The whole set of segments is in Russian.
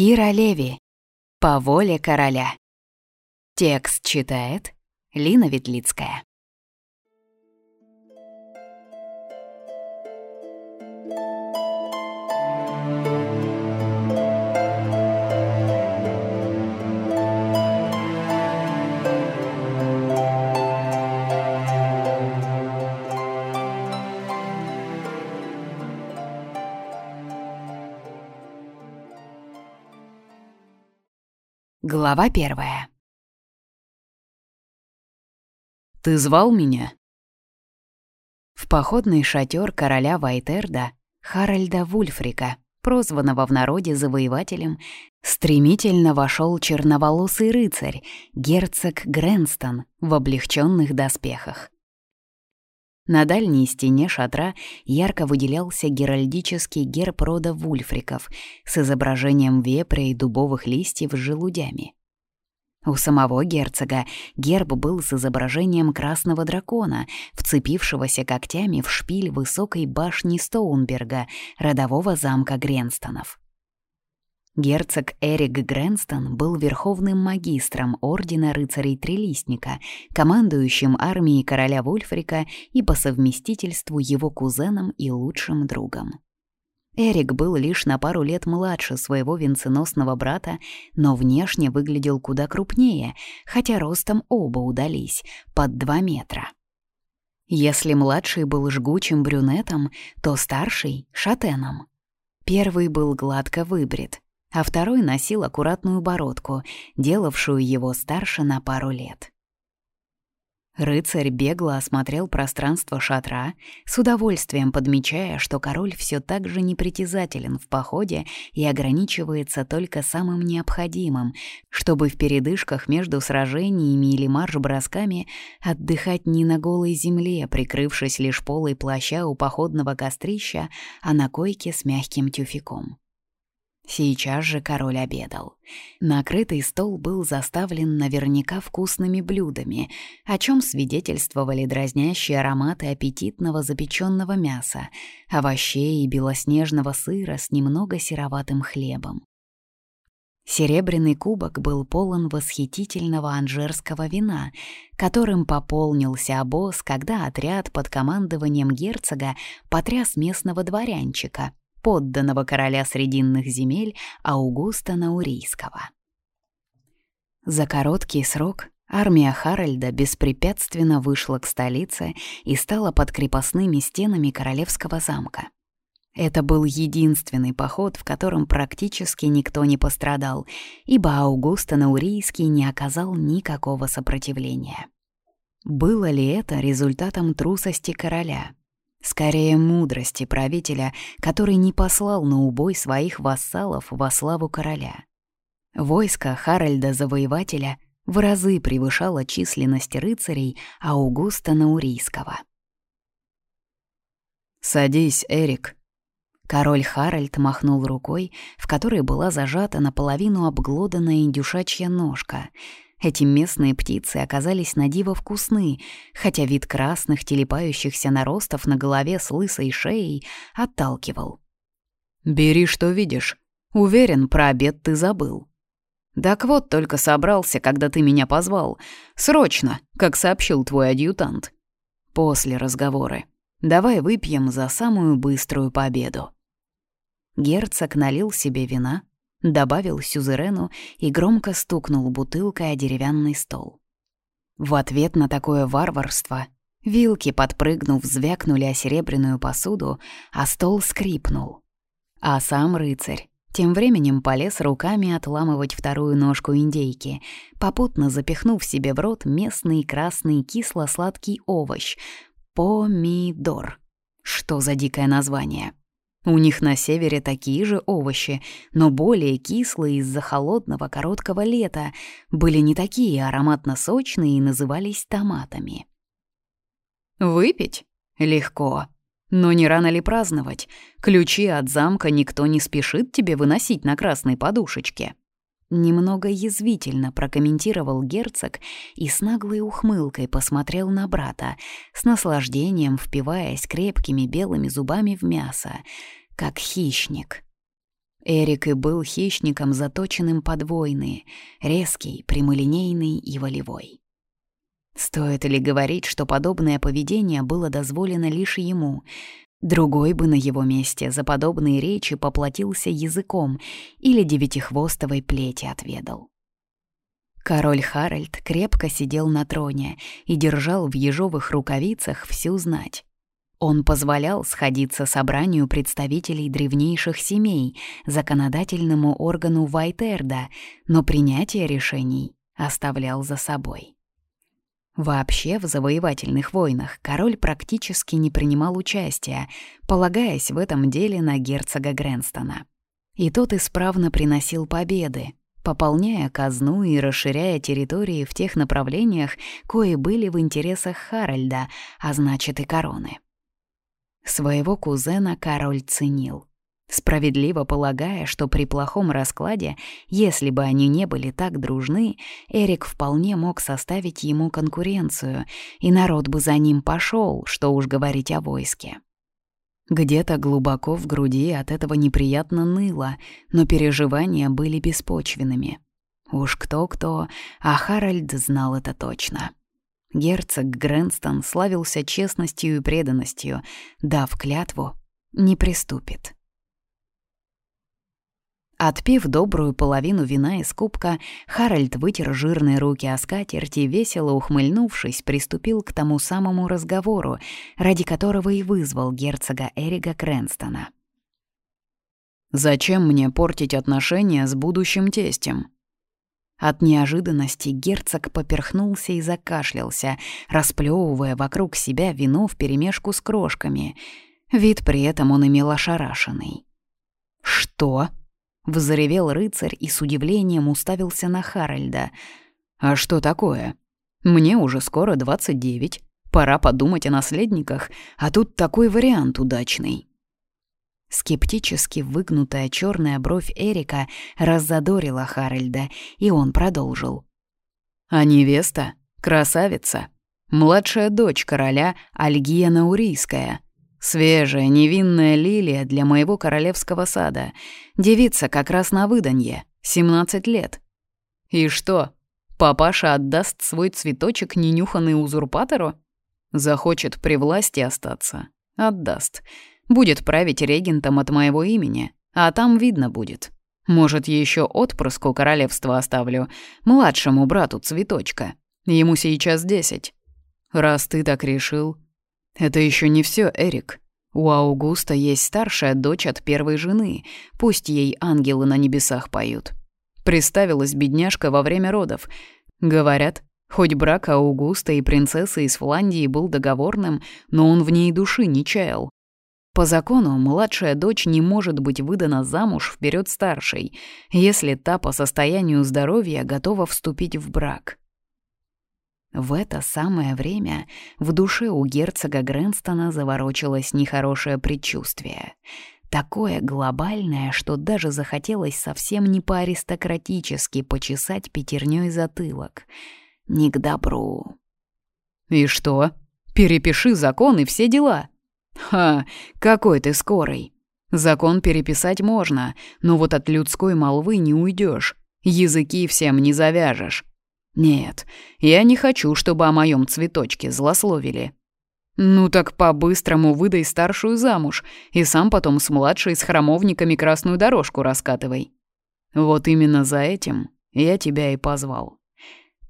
Кира Леви. По воле короля. Текст читает Лина Ветлицкая. Глава первая. «Ты звал меня?» В походный шатер короля Вайтерда Харальда Вульфрика, прозванного в народе завоевателем, стремительно вошел черноволосый рыцарь, герцог Гренстон в облегченных доспехах. На дальней стене шатра ярко выделялся геральдический герб рода вульфриков с изображением вепря и дубовых листьев с желудями. У самого герцога герб был с изображением красного дракона, вцепившегося когтями в шпиль высокой башни Стоунберга, родового замка Гренстонов. Герцог Эрик Грэнстон был верховным магистром Ордена рыцарей Трелистника, командующим армией короля Вольфрика и по совместительству его кузеном и лучшим другом. Эрик был лишь на пару лет младше своего венценосного брата, но внешне выглядел куда крупнее, хотя ростом оба удались, под два метра. Если младший был жгучим брюнетом, то старший — шатеном. Первый был гладко выбрит, а второй носил аккуратную бородку, делавшую его старше на пару лет. Рыцарь бегло осмотрел пространство шатра, с удовольствием подмечая, что король все так же непритязателен в походе и ограничивается только самым необходимым, чтобы в передышках между сражениями или марш-бросками отдыхать не на голой земле, прикрывшись лишь полой плаща у походного кострища, а на койке с мягким тюфяком. Сейчас же король обедал. Накрытый стол был заставлен наверняка вкусными блюдами, о чем свидетельствовали дразнящие ароматы аппетитного запеченного мяса, овощей и белоснежного сыра с немного сероватым хлебом. Серебряный кубок был полон восхитительного анжерского вина, которым пополнился обоз, когда отряд под командованием герцога потряс местного дворянчика — подданного короля Срединных земель Аугуста Наурийского. За короткий срок армия Харальда беспрепятственно вышла к столице и стала под крепостными стенами королевского замка. Это был единственный поход, в котором практически никто не пострадал, ибо Аугуста Наурийский не оказал никакого сопротивления. Было ли это результатом трусости короля? Скорее мудрости правителя, который не послал на убой своих вассалов во славу короля. Войско Харальда Завоевателя в разы превышало численность рыцарей Аугуста Наурийского. «Садись, Эрик», Король Харальд махнул рукой, в которой была зажата наполовину обглоданная индюшачья ножка — эти местные птицы оказались на диво вкусны, хотя вид красных телепающихся наростов на голове с лысой шеей отталкивал. «Бери, что видишь. Уверен, про обед ты забыл». «Так вот, только собрался, когда ты меня позвал. Срочно, как сообщил твой адъютант». «После разговора. Давай выпьем за самую быструю победу». Герцог налил себе вина, добавил сюзерену и громко стукнул бутылкой о деревянный стол. В ответ на такое варварство вилки, подпрыгнув, звякнули о серебряную посуду, а стол скрипнул. А сам рыцарь тем временем полез руками отламывать вторую ножку индейки, попутно запихнув себе в рот местный красный кисло-сладкий овощ — помидор. Что за дикое название? У них на севере такие же овощи, но более кислые из-за холодного короткого лета, были не такие ароматно-сочные и назывались томатами. «Выпить? Легко. Но не рано ли праздновать? Ключи от замка никто не спешит тебе выносить на красной подушечке». Немного язвительно прокомментировал герцог и с наглой ухмылкой посмотрел на брата, с наслаждением впиваясь крепкими белыми зубами в мясо, как хищник. Эрик и был хищником, заточенным под войны, резкий, прямолинейный и волевой. Стоит ли говорить, что подобное поведение было дозволено лишь ему? Другой бы на его месте за подобные речи поплатился языком или девятихвостовой плети отведал. Король Харальд крепко сидел на троне и держал в ежовых рукавицах всю знать. Он позволял сходиться собранию представителей древнейших семей, законодательному органу Вайтерда, но принятие решений оставлял за собой. Вообще в завоевательных войнах король практически не принимал участия, полагаясь в этом деле на герцога Гренстона. И тот исправно приносил победы, пополняя казну и расширяя территории в тех направлениях, кои были в интересах Харальда, а значит и короны. Своего кузена король ценил, справедливо полагая, что при плохом раскладе, если бы они не были так дружны, Эрик вполне мог составить ему конкуренцию, и народ бы за ним пошел, что уж говорить о войске. Где-то глубоко в груди от этого неприятно ныло, но переживания были беспочвенными. Уж кто-кто, а Харальд знал это точно. Герцог Грэнстон славился честностью и преданностью, дав клятву, не приступит. Отпив добрую половину вина из кубка, Харальд вытер жирные руки о скатерть и, весело ухмыльнувшись, приступил к тому самому разговору, ради которого и вызвал герцога Эрига Крэнстона. «Зачем мне портить отношения с будущим тестем?» От неожиданности герцог поперхнулся и закашлялся, расплевывая вокруг себя вино вперемешку с крошками. Вид при этом он имел ошарашенный. «Что?» — взревел рыцарь и с удивлением уставился на Харальда. «А что такое? Мне уже скоро 29. Пора подумать о наследниках, а тут такой вариант удачный». Скептически выгнутая черная бровь Эрика раззадорила Харальда, и он продолжил. «А невеста — красавица, младшая дочь короля Альгия Наурийская, свежая невинная лилия для моего королевского сада, девица как раз на выданье, 17 лет. И что, папаша отдаст свой цветочек ненюханный узурпатору? Захочет при власти остаться — отдаст». Будет править регентом от моего имени, а там видно будет. Может, еще отпрыску королевства оставлю, младшему брату Цветочка. Ему сейчас десять. Раз ты так решил... Это еще не все, Эрик. У Аугуста есть старшая дочь от первой жены, пусть ей ангелы на небесах поют. Приставилась бедняжка во время родов. Говорят, хоть брак Аугуста и принцессы из Фландии был договорным, но он в ней души не чаял. По закону, младшая дочь не может быть выдана замуж вперед старшей, если та по состоянию здоровья готова вступить в брак. В это самое время в душе у герцога Грэнстона заворочилось нехорошее предчувствие. Такое глобальное, что даже захотелось совсем не по-аристократически почесать пятерней затылок. Не к добру. «И что? Перепиши закон и все дела», «Ха, какой ты скорый. Закон переписать можно, но вот от людской молвы не уйдешь, языки всем не завяжешь. Нет, я не хочу, чтобы о моем цветочке злословили. Ну так по-быстрому выдай старшую замуж, и сам потом с младшей с храмовниками красную дорожку раскатывай. Вот именно за этим я тебя и позвал.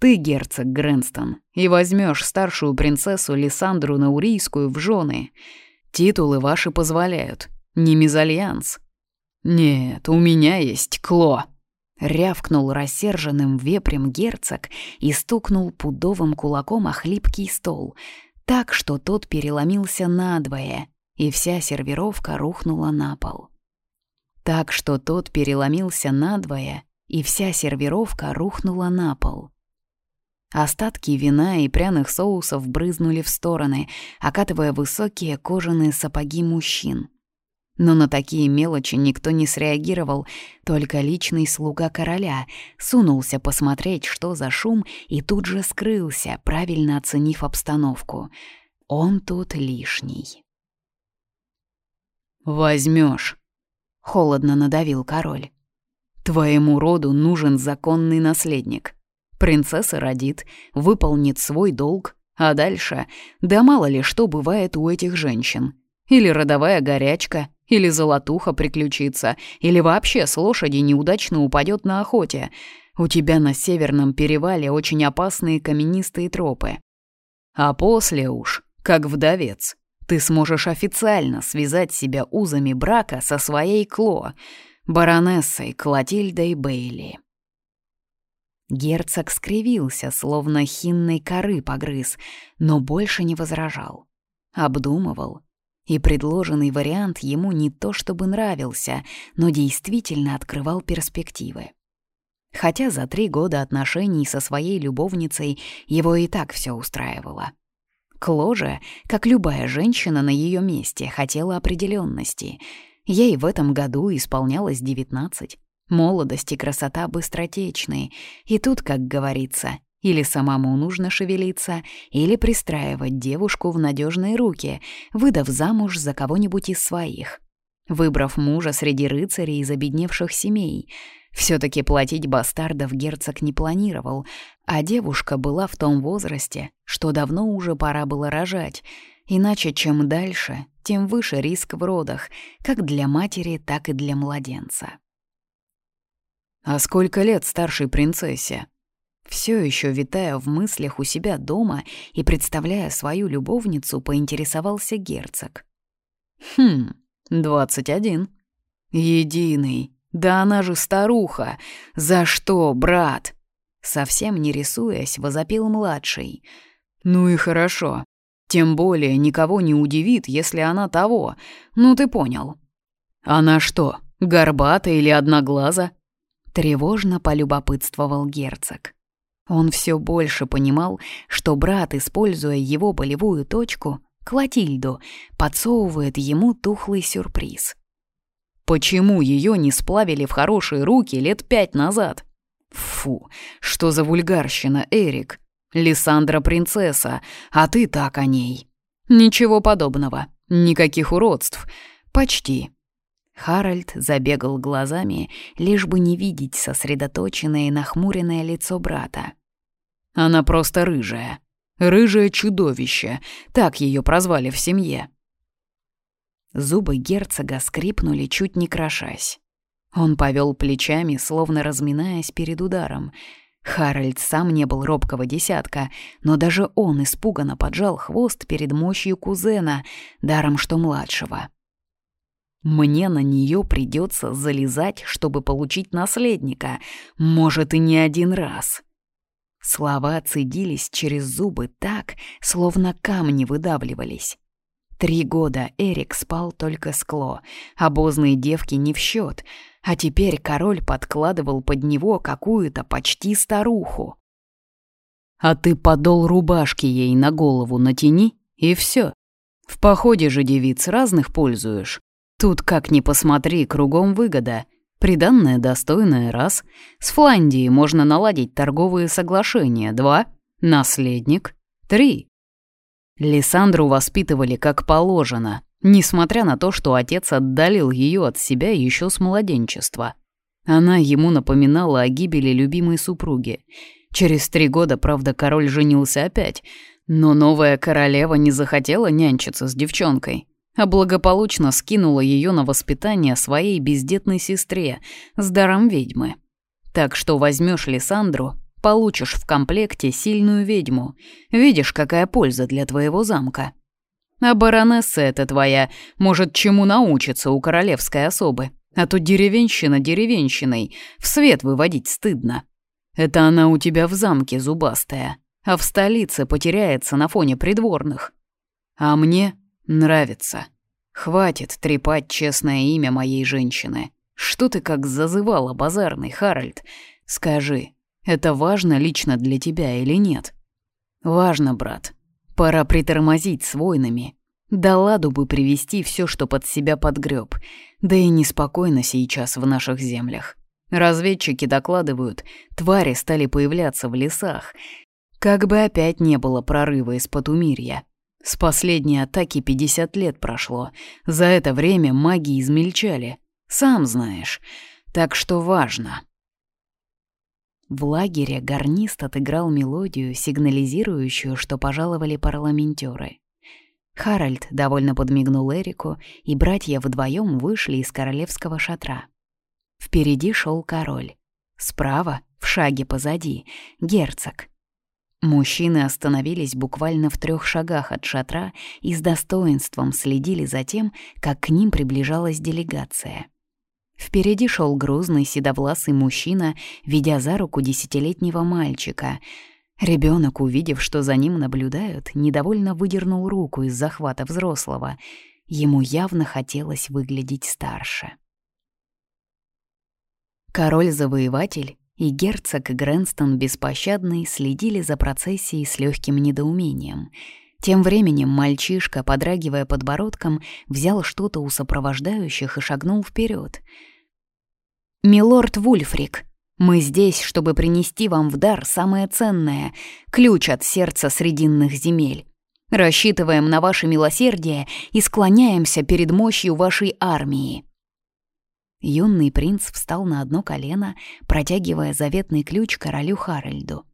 Ты, герцог Грэнстон, и возьмешь старшую принцессу Лиссандру Наурийскую в жены — Титулы ваши позволяют, не мезальянс. Нет, у меня есть Кло. Рявкнул рассерженным вепрем герцог и стукнул пудовым кулаком о хлипкий стол, так что тот переломился надвое, и вся сервировка рухнула на пол. Так что тот переломился надвое, и вся сервировка рухнула на пол. Остатки вина и пряных соусов брызнули в стороны, окатывая высокие кожаные сапоги мужчин. Но на такие мелочи никто не среагировал, только личный слуга короля сунулся посмотреть, что за шум, и тут же скрылся, правильно оценив обстановку. Он тут лишний. Возьмешь, холодно надавил король. Твоему роду нужен законный наследник. Принцесса родит, выполнит свой долг, а дальше, да мало ли что бывает у этих женщин. Или родовая горячка, или золотуха приключится, или вообще с лошади неудачно упадет на охоте. У тебя на северном перевале очень опасные каменистые тропы. А после уж, как вдовец, ты сможешь официально связать себя узами брака со своей Кло, баронессой Клотильдой Бейли. Герцог скривился, словно хинной коры погрыз, но больше не возражал. Обдумывал. И предложенный вариант ему не то чтобы нравился, но действительно открывал перспективы. Хотя за три года отношений со своей любовницей его и так все устраивало. Кло же, как любая женщина на ее месте, хотела определенности. Ей в этом году исполнялось девятнадцать. Молодость и красота быстротечны, и тут, как говорится, или самому нужно шевелиться, или пристраивать девушку в надежные руки, выдав замуж за кого-нибудь из своих. Выбрав мужа среди рыцарей из обедневших семей, все таки платить бастардов герцог не планировал, а девушка была в том возрасте, что давно уже пора было рожать, иначе чем дальше, тем выше риск в родах, как для матери, так и для младенца. «А сколько лет старшей принцессе?» Все еще витая в мыслях у себя дома и представляя свою любовницу, поинтересовался герцог. «Хм, двадцать один. Единый. Да она же старуха. За что, брат?» Совсем не рисуясь, возопил младший. «Ну и хорошо. Тем более никого не удивит, если она того. Ну ты понял». «Она что, горбата или одноглаза?» Тревожно полюбопытствовал герцог. Он все больше понимал, что брат, используя его болевую точку, Клотильду, подсовывает ему тухлый сюрприз. Почему ее не сплавили в хорошие руки лет пять назад? Фу, что за вульгарщина, Эрик. Лиссандра принцесса, а ты так о ней. Ничего подобного, никаких уродств. Почти. Харальд забегал глазами, лишь бы не видеть сосредоточенное и нахмуренное лицо брата. «Она просто рыжая. Рыжее чудовище. Так ее прозвали в семье». Зубы герцога скрипнули, чуть не крошась. Он повел плечами, словно разминаясь перед ударом. Харальд сам не был робкого десятка, но даже он испуганно поджал хвост перед мощью кузена, даром что младшего. Мне на нее придется залезать, чтобы получить наследника, может и не один раз. Слова цедились через зубы так, словно камни выдавливались. Три года Эрик спал только с Кло, обозные девки не в счет, а теперь король подкладывал под него какую-то почти старуху. «А ты подол рубашки ей на голову натяни, и все. В походе же девиц разных пользуешь. Тут, как ни посмотри, кругом выгода. Приданное достойное — раз. С Фландией можно наладить торговые соглашения — два. Наследник — три. Лиссандру воспитывали как положено, несмотря на то, что отец отдалил ее от себя еще с младенчества. Она ему напоминала о гибели любимой супруги. Через три года, правда, король женился опять, но новая королева не захотела нянчиться с девчонкой а благополучно скинула ее на воспитание своей бездетной сестре с даром ведьмы. Так что возьмешь Лиссандру, получишь в комплекте сильную ведьму. Видишь, какая польза для твоего замка. А баронесса эта твоя может чему научиться у королевской особы. А то деревенщина деревенщиной, в свет выводить стыдно. Это она у тебя в замке зубастая, а в столице потеряется на фоне придворных. А мне Нравится. Хватит трепать честное имя моей женщины. Что ты как зазывала базарный, Харальд? Скажи, это важно лично для тебя или нет? Важно, брат. Пора притормозить с войнами. Да ладу бы привести все, что под себя подгреб. Да и неспокойно сейчас в наших землях. Разведчики докладывают, твари стали появляться в лесах. Как бы опять не было прорыва из-под умирья. С последней атаки 50 лет прошло. За это время маги измельчали. Сам знаешь, так что важно». В лагере гарнист отыграл мелодию, сигнализирующую, что пожаловали парламентеры. Харальд довольно подмигнул Эрику, и братья вдвоем вышли из королевского шатра. Впереди шел король. Справа, в шаге позади, герцог. Мужчины остановились буквально в трех шагах от шатра и с достоинством следили за тем, как к ним приближалась делегация. Впереди шел грузный седовласый мужчина, ведя за руку десятилетнего мальчика. Ребенок, увидев, что за ним наблюдают, недовольно выдернул руку из захвата взрослого. Ему явно хотелось выглядеть старше. Король-завоеватель и герцог Грэнстон Беспощадный следили за процессией с легким недоумением — тем временем мальчишка, подрагивая подбородком, взял что-то у сопровождающих и шагнул вперед. «Милорд Вульфрик, мы здесь, чтобы принести вам в дар самое ценное — ключ от сердца срединных земель. Рассчитываем на ваше милосердие и склоняемся перед мощью вашей армии». Юный принц встал на одно колено, протягивая заветный ключ королю Харальду.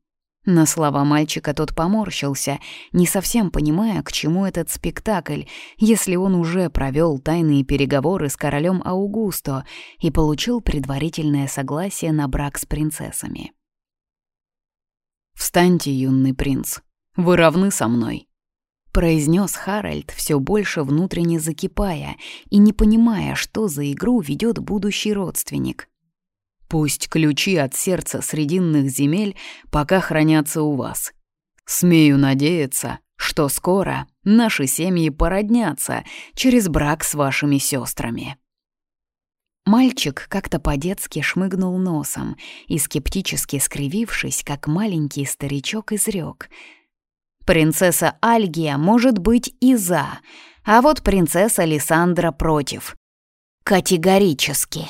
На слова мальчика тот поморщился, не совсем понимая, к чему этот спектакль, если он уже провел тайные переговоры с королем Аугусто и получил предварительное согласие на брак с принцессами. «Встаньте, юный принц, вы равны со мной», — произнес Харальд, все больше внутренне закипая и не понимая, что за игру ведет будущий родственник. Пусть ключи от сердца срединных земель пока хранятся у вас. Смею надеяться, что скоро наши семьи породнятся через брак с вашими сестрами. Мальчик как-то по-детски шмыгнул носом и, скептически скривившись, как маленький старичок, изрек. «Принцесса Альгия может быть и за, а вот принцесса Лиссандра против. Категорически».